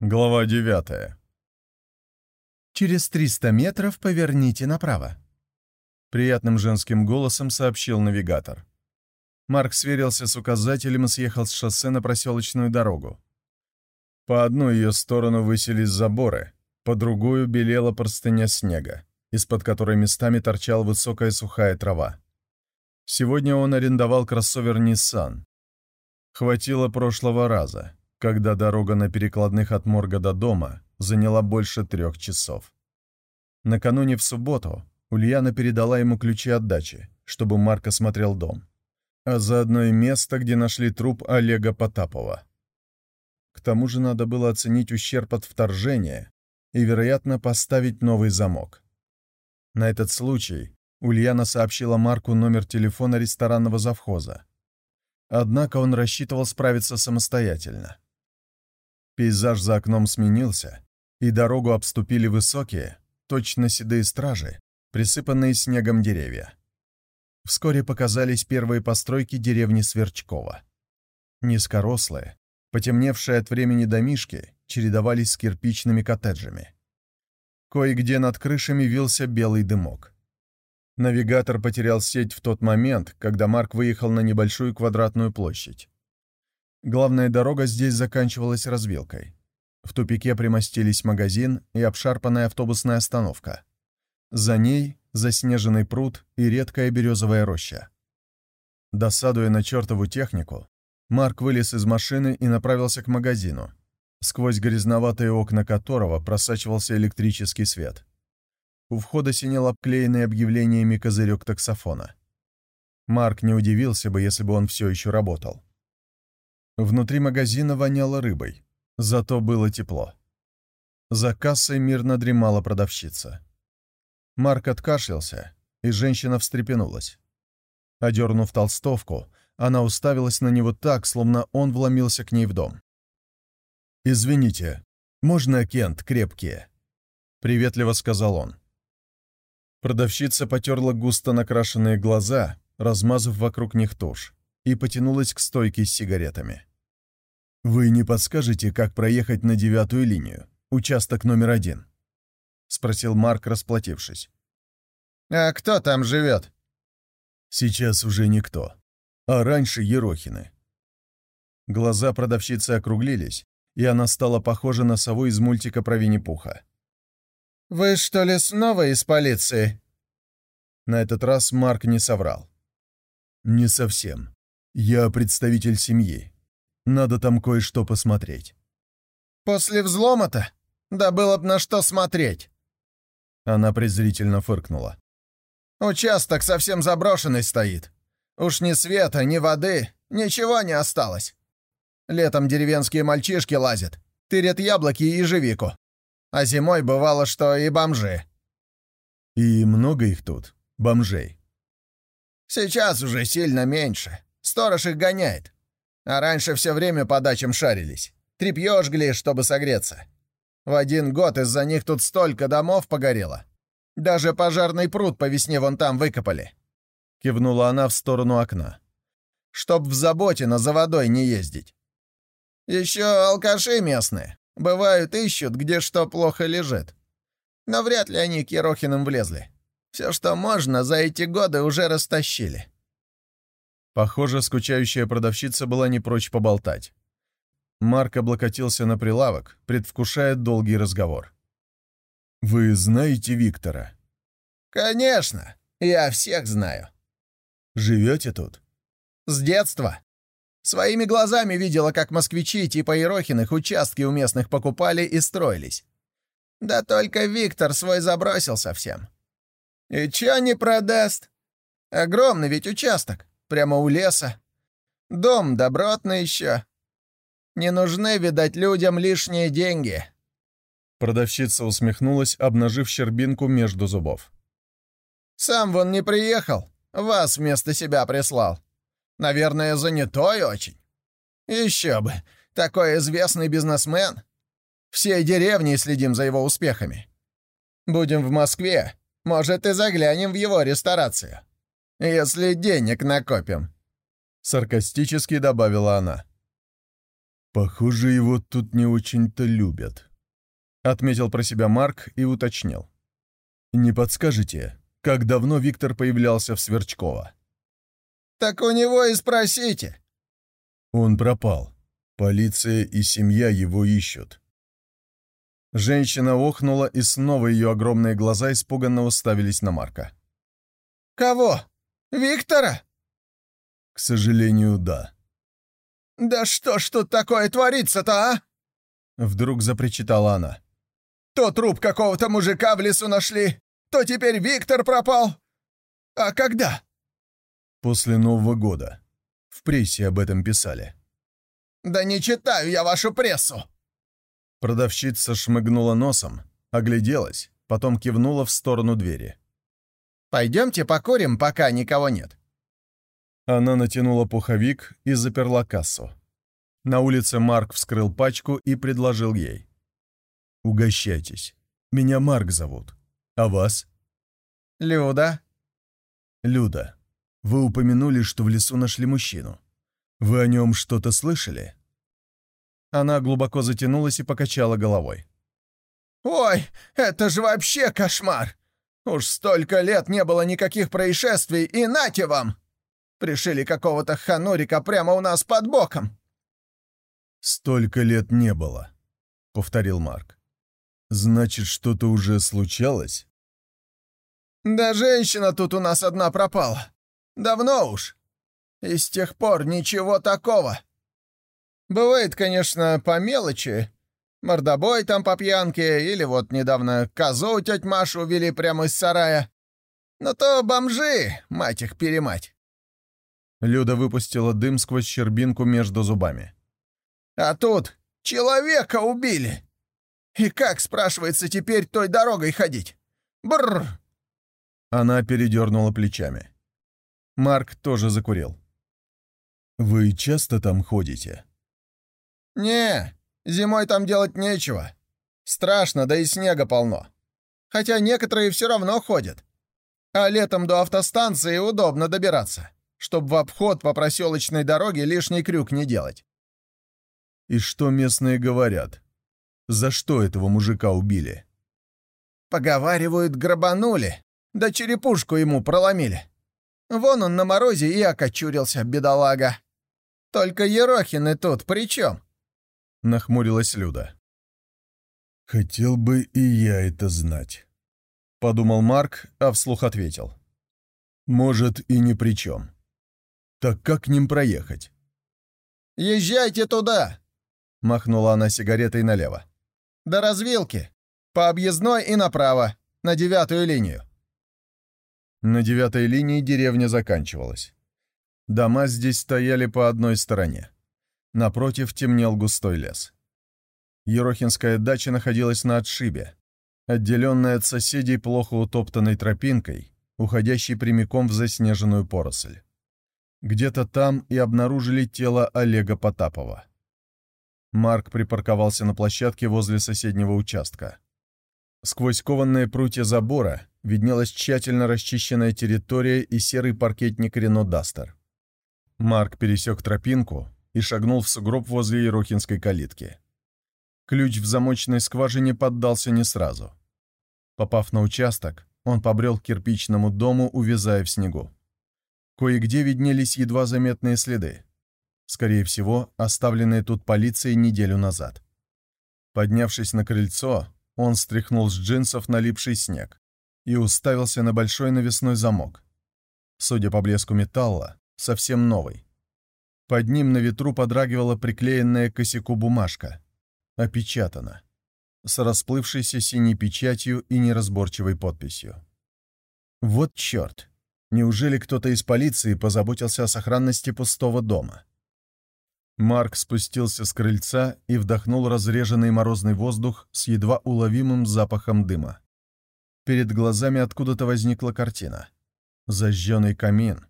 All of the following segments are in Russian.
Глава 9. «Через 300 метров поверните направо», — приятным женским голосом сообщил навигатор. Марк сверился с указателем и съехал с шоссе на проселочную дорогу. По одну ее сторону высились заборы, по другую белела простыня снега, из-под которой местами торчала высокая сухая трава. Сегодня он арендовал кроссовер Nissan. Хватило прошлого раза когда дорога на перекладных от морга до дома заняла больше трех часов. Накануне в субботу Ульяна передала ему ключи от дачи, чтобы Марк осмотрел дом, а заодно и место, где нашли труп Олега Потапова. К тому же надо было оценить ущерб от вторжения и, вероятно, поставить новый замок. На этот случай Ульяна сообщила Марку номер телефона ресторанного завхоза. Однако он рассчитывал справиться самостоятельно. Пейзаж за окном сменился, и дорогу обступили высокие, точно седые стражи, присыпанные снегом деревья. Вскоре показались первые постройки деревни Сверчкова. Низкорослые, потемневшие от времени домишки, чередовались с кирпичными коттеджами. Кое-где над крышами вился белый дымок. Навигатор потерял сеть в тот момент, когда Марк выехал на небольшую квадратную площадь. Главная дорога здесь заканчивалась развилкой. В тупике примостились магазин и обшарпанная автобусная остановка. За ней заснеженный пруд и редкая березовая роща. Досадуя на чертову технику, Марк вылез из машины и направился к магазину, сквозь грязноватые окна которого просачивался электрический свет. У входа синел обклеенный объявлениями козырек таксофона. Марк не удивился бы, если бы он все еще работал. Внутри магазина воняло рыбой, зато было тепло. За кассой мирно дремала продавщица. Марк откашлялся, и женщина встрепенулась. Одернув толстовку, она уставилась на него так, словно он вломился к ней в дом. «Извините, можно Кент крепкие?» — приветливо сказал он. Продавщица потерла густо накрашенные глаза, размазав вокруг них тушь, и потянулась к стойке с сигаретами. «Вы не подскажете, как проехать на девятую линию, участок номер один?» — спросил Марк, расплатившись. «А кто там живет?» «Сейчас уже никто. А раньше Ерохины». Глаза продавщицы округлились, и она стала похожа на сову из мультика про Винни-Пуха. «Вы что ли снова из полиции?» На этот раз Марк не соврал. «Не совсем. Я представитель семьи. Надо там кое-что посмотреть». «После взлома-то? Да было б на что смотреть!» Она презрительно фыркнула. «Участок совсем заброшенный стоит. Уж ни света, ни воды, ничего не осталось. Летом деревенские мальчишки лазят, тырят яблоки и ежевику. А зимой бывало, что и бомжи». «И много их тут, бомжей?» «Сейчас уже сильно меньше. Сторож их гоняет. А раньше все время по дачам шарились. Трепьё жгли, чтобы согреться. В один год из-за них тут столько домов погорело. Даже пожарный пруд по весне вон там выкопали. Кивнула она в сторону окна. Чтоб в Заботино за водой не ездить. Еще алкаши местные. Бывают ищут, где что плохо лежит. Но вряд ли они к Ерохиным влезли. Все, что можно, за эти годы уже растащили. Похоже, скучающая продавщица была не прочь поболтать. Марк облокотился на прилавок, предвкушая долгий разговор. «Вы знаете Виктора?» «Конечно! Я всех знаю». «Живете тут?» «С детства. Своими глазами видела, как москвичи типа Ерохиных участки у местных покупали и строились. Да только Виктор свой забросил совсем. И чё не продаст? Огромный ведь участок. Прямо у леса. Дом добротный еще. Не нужны, видать, людям лишние деньги». Продавщица усмехнулась, обнажив щербинку между зубов. «Сам вон не приехал. Вас вместо себя прислал. Наверное, занятой очень. Еще бы, такой известный бизнесмен. Всей деревней следим за его успехами. Будем в Москве, может, и заглянем в его ресторацию. «Если денег накопим», — саркастически добавила она. «Похоже, его тут не очень-то любят», — отметил про себя Марк и уточнил. «Не подскажете, как давно Виктор появлялся в Сверчково?» «Так у него и спросите». «Он пропал. Полиция и семья его ищут». Женщина охнула, и снова ее огромные глаза испуганно уставились на Марка. «Кого? Виктора?» «К сожалению, да». «Да что ж тут такое творится-то, а?» Вдруг запричитала она. «То труп какого-то мужика в лесу нашли, то теперь Виктор пропал. А когда?» «После Нового года. В прессе об этом писали». «Да не читаю я вашу прессу!» Продавщица шмыгнула носом, огляделась, потом кивнула в сторону двери. «Пойдемте покурим, пока никого нет». Она натянула пуховик и заперла кассу. На улице Марк вскрыл пачку и предложил ей. «Угощайтесь. Меня Марк зовут. А вас?» «Люда». «Люда, вы упомянули, что в лесу нашли мужчину. Вы о нем что-то слышали?» Она глубоко затянулась и покачала головой. «Ой, это же вообще кошмар! Уж столько лет не было никаких происшествий, и нате вам! Пришили какого-то ханурика прямо у нас под боком!» «Столько лет не было», — повторил Марк. «Значит, что-то уже случалось?» «Да женщина тут у нас одна пропала. Давно уж. И с тех пор ничего такого. Бывает, конечно, по мелочи. Мордобой там по пьянке, или вот недавно козу теть Машу увели прямо из сарая. Но то бомжи, мать их перемать. Люда выпустила дым сквозь щербинку между зубами. «А тут человека убили! И как, спрашивается, теперь той дорогой ходить? Бррр!» Она передернула плечами. Марк тоже закурил. «Вы часто там ходите?» «Не, зимой там делать нечего. Страшно, да и снега полно. Хотя некоторые все равно ходят. А летом до автостанции удобно добираться, чтобы в обход по проселочной дороге лишний крюк не делать». «И что местные говорят? За что этого мужика убили?» «Поговаривают, грабанули, да черепушку ему проломили. Вон он на морозе и окочурился, бедолага. Только Ерохины тут при чем?» — нахмурилась Люда. «Хотел бы и я это знать», — подумал Марк, а вслух ответил. «Может, и ни при чем. Так как к ним проехать?» «Езжайте туда!» — махнула она сигаретой налево. «До развилки. По объездной и направо, на девятую линию». На девятой линии деревня заканчивалась. Дома здесь стояли по одной стороне. Напротив темнел густой лес. Ерохинская дача находилась на отшибе, отделенная от соседей плохо утоптанной тропинкой, уходящей прямиком в заснеженную поросль. Где-то там и обнаружили тело Олега Потапова. Марк припарковался на площадке возле соседнего участка. Сквозь кованные прутья забора виднелась тщательно расчищенная территория и серый паркетник Рено Дастер. Марк пересек тропинку, и шагнул в сугроб возле Ерохинской калитки. Ключ в замочной скважине поддался не сразу. Попав на участок, он побрел к кирпичному дому, увязая в снегу. Кое-где виднелись едва заметные следы. Скорее всего, оставленные тут полицией неделю назад. Поднявшись на крыльцо, он стряхнул с джинсов налипший снег и уставился на большой навесной замок. Судя по блеску металла, совсем новый. Под ним на ветру подрагивала приклеенная к косяку бумажка. Опечатана. С расплывшейся синей печатью и неразборчивой подписью. Вот черт! Неужели кто-то из полиции позаботился о сохранности пустого дома? Марк спустился с крыльца и вдохнул разреженный морозный воздух с едва уловимым запахом дыма. Перед глазами откуда-то возникла картина. Зажженный камин,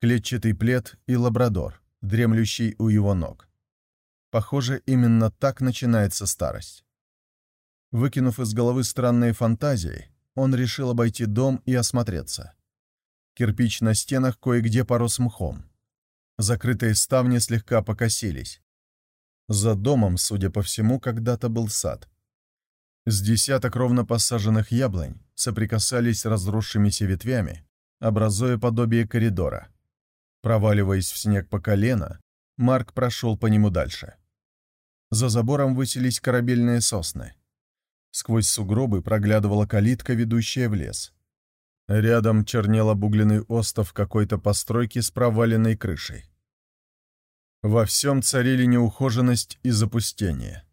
клетчатый плед и лабрадор — дремлющий у его ног. Похоже, именно так начинается старость. Выкинув из головы странные фантазии, он решил обойти дом и осмотреться. Кирпич на стенах кое-где порос мхом. Закрытые ставни слегка покосились. За домом, судя по всему, когда-то был сад. С десяток ровно посаженных яблонь соприкасались разросшимися ветвями, образуя подобие коридора. Проваливаясь в снег по колено, Марк прошел по нему дальше. За забором высились корабельные сосны. Сквозь сугробы проглядывала калитка, ведущая в лес. Рядом чернел обугленный остов какой-то постройки с проваленной крышей. Во всем царили неухоженность и запустение.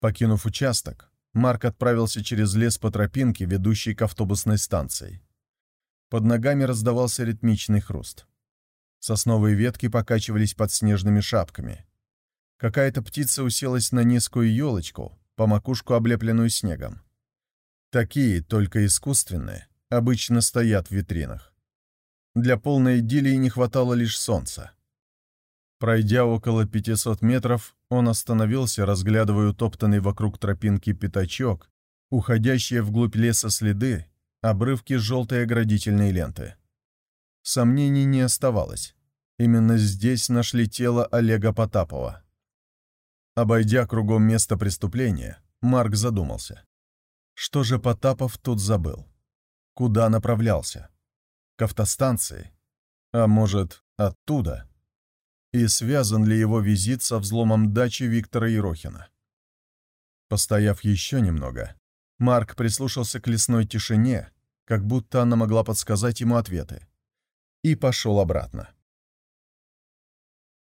Покинув участок, Марк отправился через лес по тропинке, ведущей к автобусной станции. Под ногами раздавался ритмичный хруст. Сосновые ветки покачивались под снежными шапками. Какая-то птица уселась на низкую елочку, по макушку облепленную снегом. Такие, только искусственные, обычно стоят в витринах. Для полной идиллии не хватало лишь солнца. Пройдя около 500 метров, он остановился, разглядывая утоптанный вокруг тропинки пятачок, уходящие вглубь леса следы, обрывки желтой оградительной ленты. Сомнений не оставалось. Именно здесь нашли тело Олега Потапова. Обойдя кругом место преступления, Марк задумался. Что же Потапов тут забыл? Куда направлялся? К автостанции? А может, оттуда? и связан ли его визит со взломом дачи Виктора Ерохина. Постояв еще немного, Марк прислушался к лесной тишине, как будто она могла подсказать ему ответы, и пошел обратно.